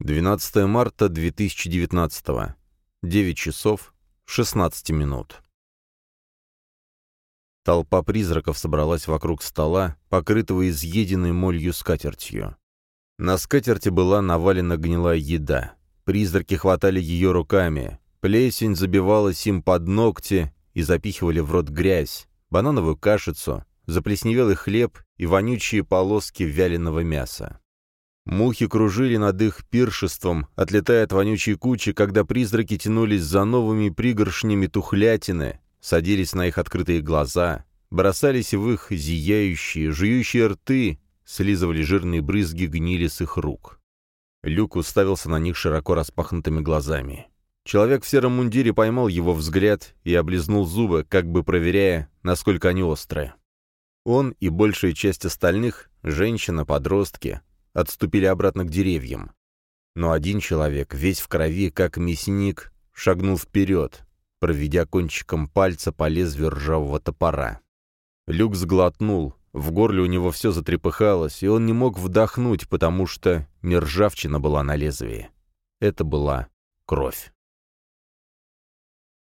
12 марта 2019. 9 часов 16 минут. Толпа призраков собралась вокруг стола, покрытого изъеденной молью скатертью. На скатерти была навалена гнилая еда. Призраки хватали ее руками. Плесень забивалась им под ногти и запихивали в рот грязь, банановую кашицу, заплесневелый хлеб и вонючие полоски вяленого мяса. Мухи кружили над их пиршеством, отлетая от вонючей кучи, когда призраки тянулись за новыми пригоршнями тухлятины, садились на их открытые глаза, бросались в их зияющие, жующие рты, слизывали жирные брызги гнили с их рук. Люк уставился на них широко распахнутыми глазами. Человек в сером мундире поймал его взгляд и облизнул зубы, как бы проверяя, насколько они острые. Он и большая часть остальных, женщина, подростки, отступили обратно к деревьям. Но один человек, весь в крови, как мясник, шагнул вперед, проведя кончиком пальца по лезвию ржавого топора. Люк сглотнул, в горле у него все затрепыхалось, и он не мог вдохнуть, потому что не ржавчина была на лезвии. Это была кровь.